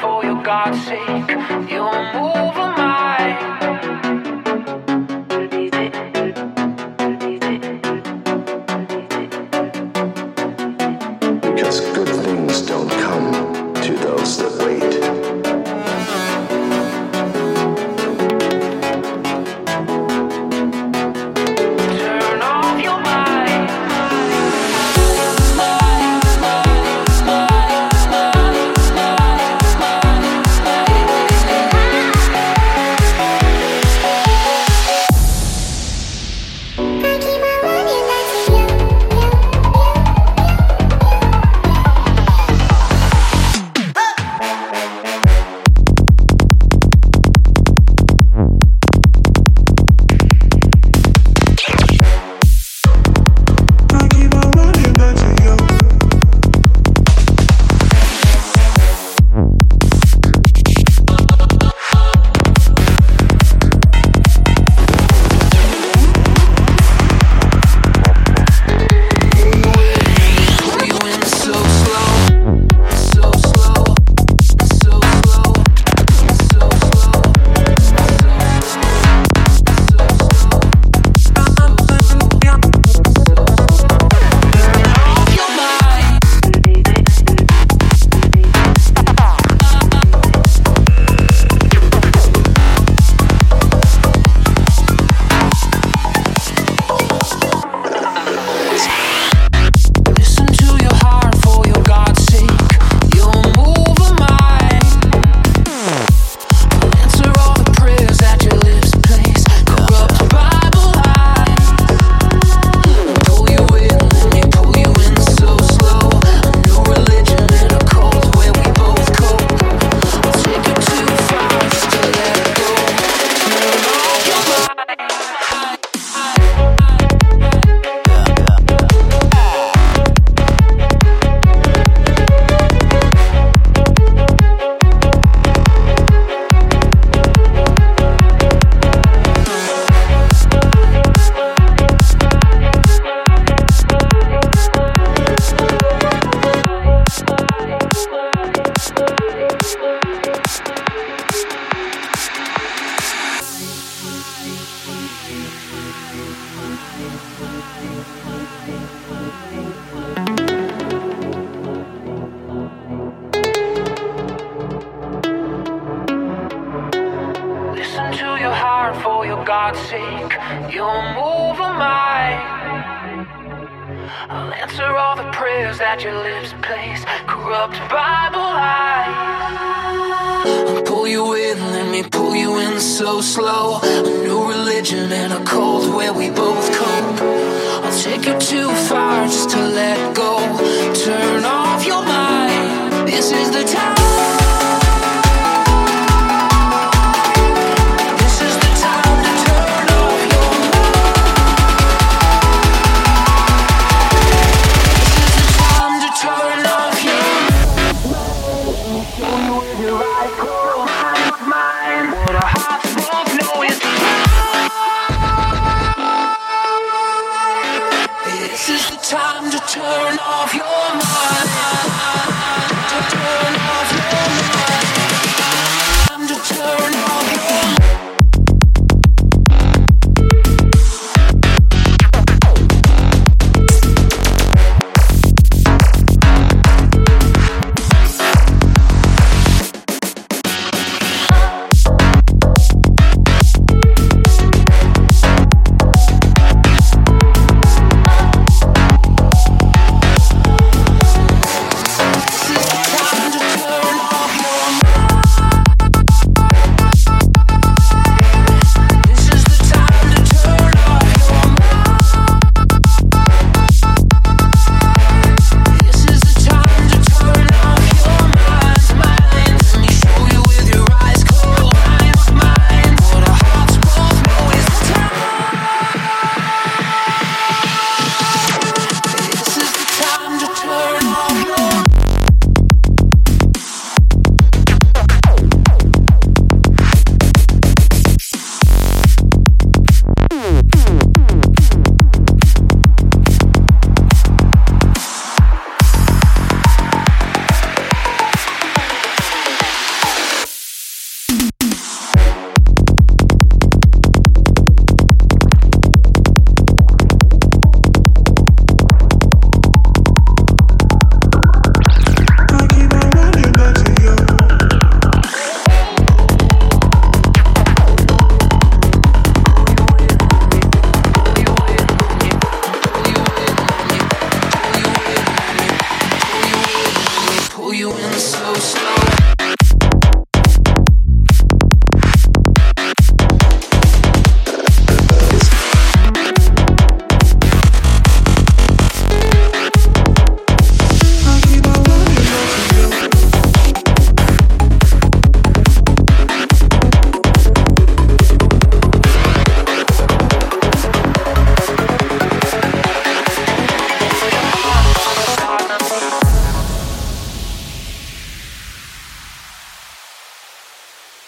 for your God's sake. You'll move Listen to your heart for your God's sake. You'll move a mind. I'll answer all the prayers that your lips place. Corrupt Bible eyes. I'll pull you in, let me pull you in so slow. A new religion and a cult where we both cope. I'll take you too far just to let go. Turn off your mind. This is the time. your mind. you in so slow.